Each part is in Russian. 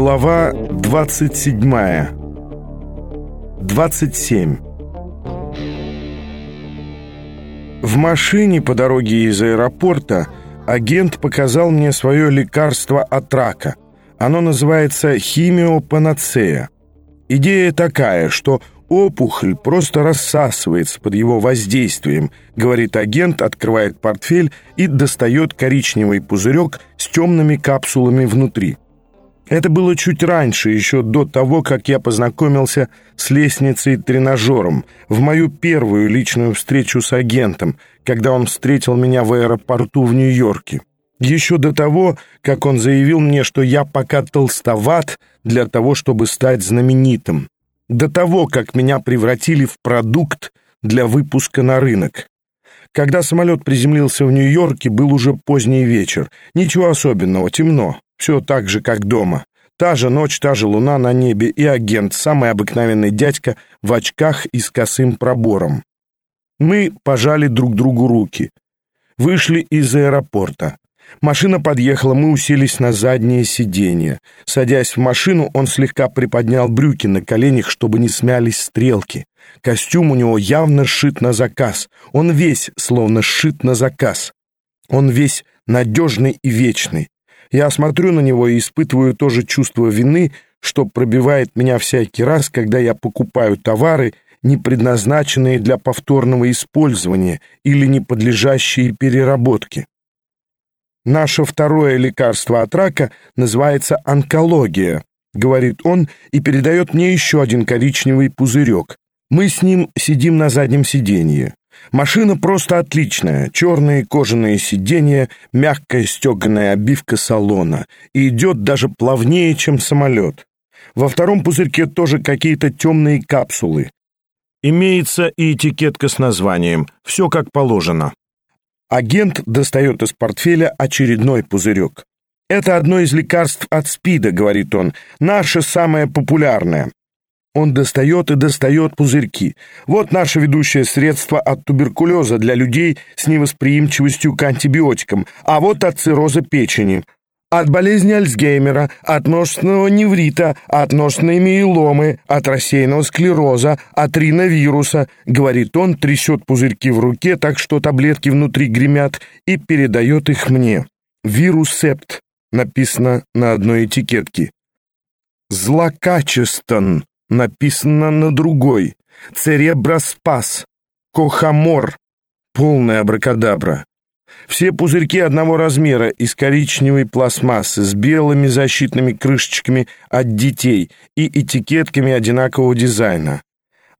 Глава 27 27 В машине по дороге из аэропорта агент показал мне свое лекарство от рака. Оно называется химиопанацея. Идея такая, что опухоль просто рассасывается под его воздействием, говорит агент, открывает портфель и достает коричневый пузырек с темными капсулами внутри. Это было чуть раньше, еще до того, как я познакомился с лестницей-тренажером, в мою первую личную встречу с агентом, когда он встретил меня в аэропорту в Нью-Йорке. Еще до того, как он заявил мне, что я пока толстоват для того, чтобы стать знаменитым. До того, как меня превратили в продукт для выпуска на рынок. Когда самолет приземлился в Нью-Йорке, был уже поздний вечер. Ничего особенного, темно. Все так же, как дома. Та же ночь, та же луна на небе и агент, самый обыкновенный дядька в очках и с косым пробором. Мы пожали друг другу руки. Вышли из аэропорта. Машина подъехала, мы уселись на заднее сиденье. Садясь в машину, он слегка приподнял брюки на коленях, чтобы не смялись стрелки. Костюм у него явно сшит на заказ. Он весь словно сшит на заказ. Он весь надежный и вечный. Я смотрю на него и испытываю то же чувство вины, что пробивает меня всякий раз, когда я покупаю товары, не предназначенные для повторного использования или не подлежащие переработке. Наше второе лекарство от рака называется онкология, говорит он и передает мне еще один коричневый пузырек. Мы с ним сидим на заднем сиденье. Машина просто отличная. Черные кожаные сиденья, мягкая стеганая обивка салона. И идет даже плавнее, чем самолет. Во втором пузырьке тоже какие-то темные капсулы. Имеется и этикетка с названием «Все как положено». Агент достает из портфеля очередной пузырек. «Это одно из лекарств от СПИДа», — говорит он, — «наше самое популярное. Он достает и достает пузырьки. Вот наше ведущее средство от туберкулеза для людей с невосприимчивостью к антибиотикам, а вот от цирроза печени. От болезни Альцгеймера, от множественного неврита, от множественной миеломы, от рассеянного склероза, от риновируса, говорит он, трясет пузырьки в руке, так что таблетки внутри гремят, и передает их мне. Вирус септ написано на одной этикетке. Злокачестон написано на другой. Цереброспас, кохамор, полная абракадабра. Все пузырьки одного размера из коричневой пластмассы с белыми защитными крышечками от детей и этикетками одинакового дизайна.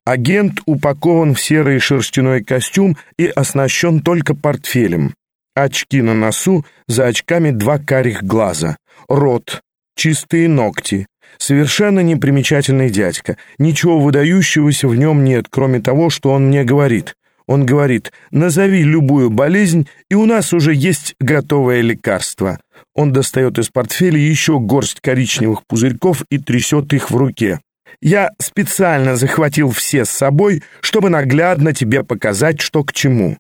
Агент упакован в серый шерстяной костюм и оснащен только портфелем. Очки на носу, за очками два карих глаза. Рот, чистые ногти, Совершенно непримечательный дядька. Ничего выдающегося в нем нет, кроме того, что он мне говорит. Он говорит, назови любую болезнь, и у нас уже есть готовое лекарство. Он достает из портфеля еще горсть коричневых пузырьков и трясет их в руке. Я специально захватил все с собой, чтобы наглядно тебе показать, что к чему.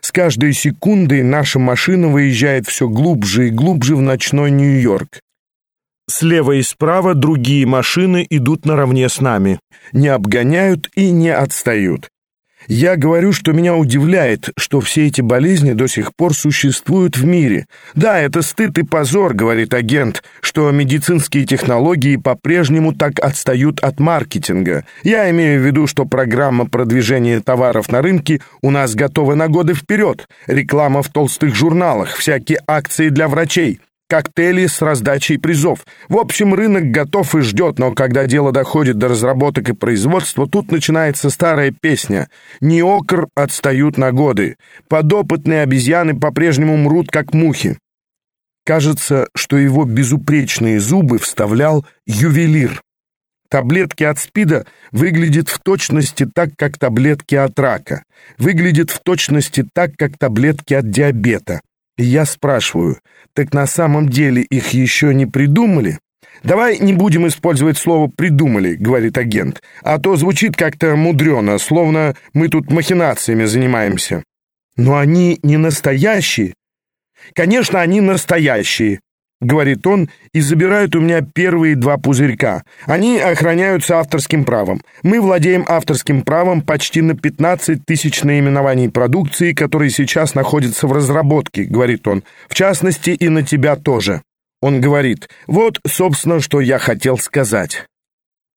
С каждой секундой наша машина выезжает все глубже и глубже в ночной Нью-Йорк. Слева и справа другие машины идут наравне с нами, не обгоняют и не отстают. Я говорю, что меня удивляет, что все эти болезни до сих пор существуют в мире. Да, это стыд и позор, говорит агент, что медицинские технологии по-прежнему так отстают от маркетинга. Я имею в виду, что программа продвижения товаров на рынке у нас готова на годы вперед. Реклама в толстых журналах, всякие акции для врачей коктейли с раздачей призов. В общем, рынок готов и ждет, но когда дело доходит до разработок и производства, тут начинается старая песня. Неокр отстают на годы. Подопытные обезьяны по-прежнему мрут, как мухи. Кажется, что его безупречные зубы вставлял ювелир. Таблетки от СПИДа выглядят в точности так, как таблетки от рака. Выглядят в точности так, как таблетки от диабета. И я спрашиваю, так на самом деле их еще не придумали? «Давай не будем использовать слово «придумали», — говорит агент, «а то звучит как-то мудрено, словно мы тут махинациями занимаемся». «Но они не настоящие». «Конечно, они настоящие». Говорит он и забирает у меня первые два пузырька. Они охраняются авторским правом. Мы владеем авторским правом почти на 15 тысяч наименований продукции, которые сейчас находятся в разработке, говорит он. В частности, и на тебя тоже. Он говорит, вот, собственно, что я хотел сказать.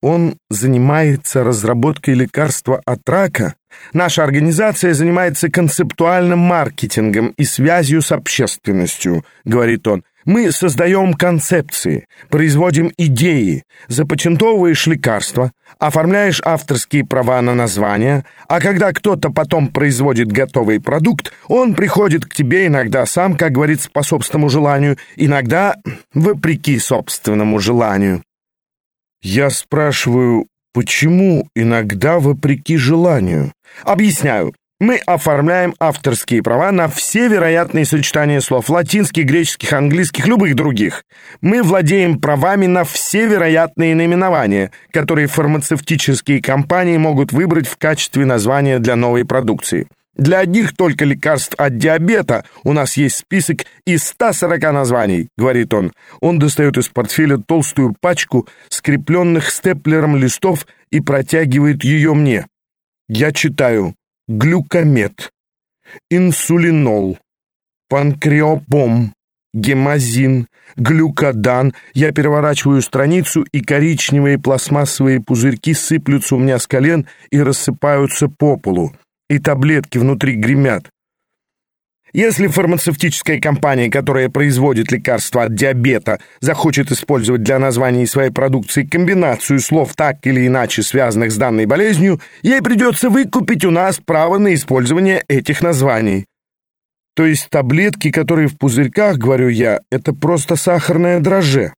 Он занимается разработкой лекарства от рака. Наша организация занимается концептуальным маркетингом и связью с общественностью, говорит он. Мы создаем концепции, производим идеи, запатентовываешь лекарства, оформляешь авторские права на название, а когда кто-то потом производит готовый продукт, он приходит к тебе иногда сам, как говорится, по собственному желанию, иногда вопреки собственному желанию. Я спрашиваю, почему иногда вопреки желанию? Объясняю. Мы оформляем авторские права на все вероятные сочетания слов латинских, греческих, английских, любых других. Мы владеем правами на все вероятные наименования, которые фармацевтические компании могут выбрать в качестве названия для новой продукции. Для одних только лекарств от диабета у нас есть список из 140 названий, говорит он. Он достает из портфеля толстую пачку скрепленных степлером листов и протягивает ее мне. Я читаю глюкомет, инсулинол, панкреопом, гемозин, глюкодан. Я переворачиваю страницу, и коричневые пластмассовые пузырьки сыплются у меня с колен и рассыпаются по полу, и таблетки внутри гремят. Если фармацевтическая компания, которая производит лекарства от диабета, захочет использовать для названий своей продукции комбинацию слов так или иначе связанных с данной болезнью, ей придется выкупить у нас право на использование этих названий. То есть таблетки, которые в пузырьках, говорю я, это просто сахарное дрожже.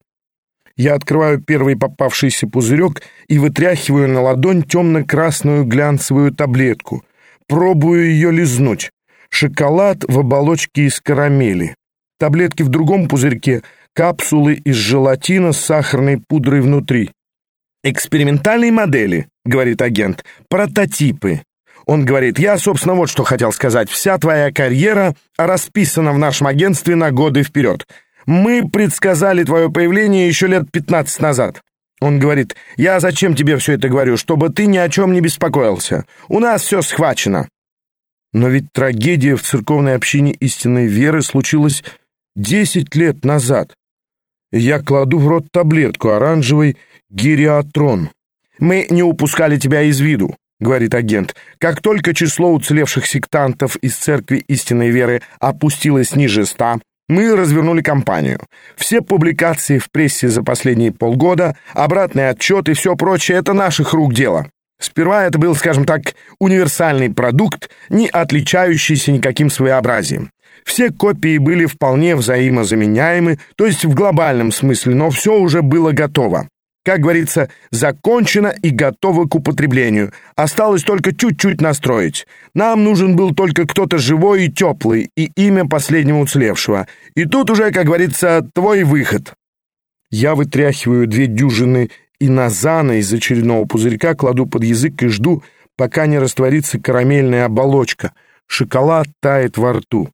Я открываю первый попавшийся пузырек и вытряхиваю на ладонь темно-красную глянцевую таблетку. Пробую ее лизнуть. Шоколад в оболочке из карамели. Таблетки в другом пузырьке, капсулы из желатина с сахарной пудрой внутри. «Экспериментальные модели», — говорит агент, — «прототипы». Он говорит, я, собственно, вот что хотел сказать. Вся твоя карьера расписана в нашем агентстве на годы вперед. Мы предсказали твое появление еще лет 15 назад. Он говорит, я зачем тебе все это говорю, чтобы ты ни о чем не беспокоился. У нас все схвачено. Но ведь трагедия в церковной общине истинной веры случилась десять лет назад. Я кладу в рот таблетку, оранжевый гириатрон. «Мы не упускали тебя из виду», — говорит агент. «Как только число уцелевших сектантов из церкви истинной веры опустилось ниже ста, мы развернули кампанию. Все публикации в прессе за последние полгода, обратный отчет и все прочее — это наших рук дело. Сперва это был, скажем так, универсальный продукт, не отличающийся никаким своеобразием. Все копии были вполне взаимозаменяемы, то есть в глобальном смысле, но все уже было готово. Как говорится, закончено и готово к употреблению. Осталось только чуть-чуть настроить. Нам нужен был только кто-то живой и теплый, и имя последнего уцелевшего. И тут уже, как говорится, твой выход. Я вытряхиваю две дюжины и назана из очередного пузырька кладу под язык и жду, пока не растворится карамельная оболочка. Шоколад тает во рту.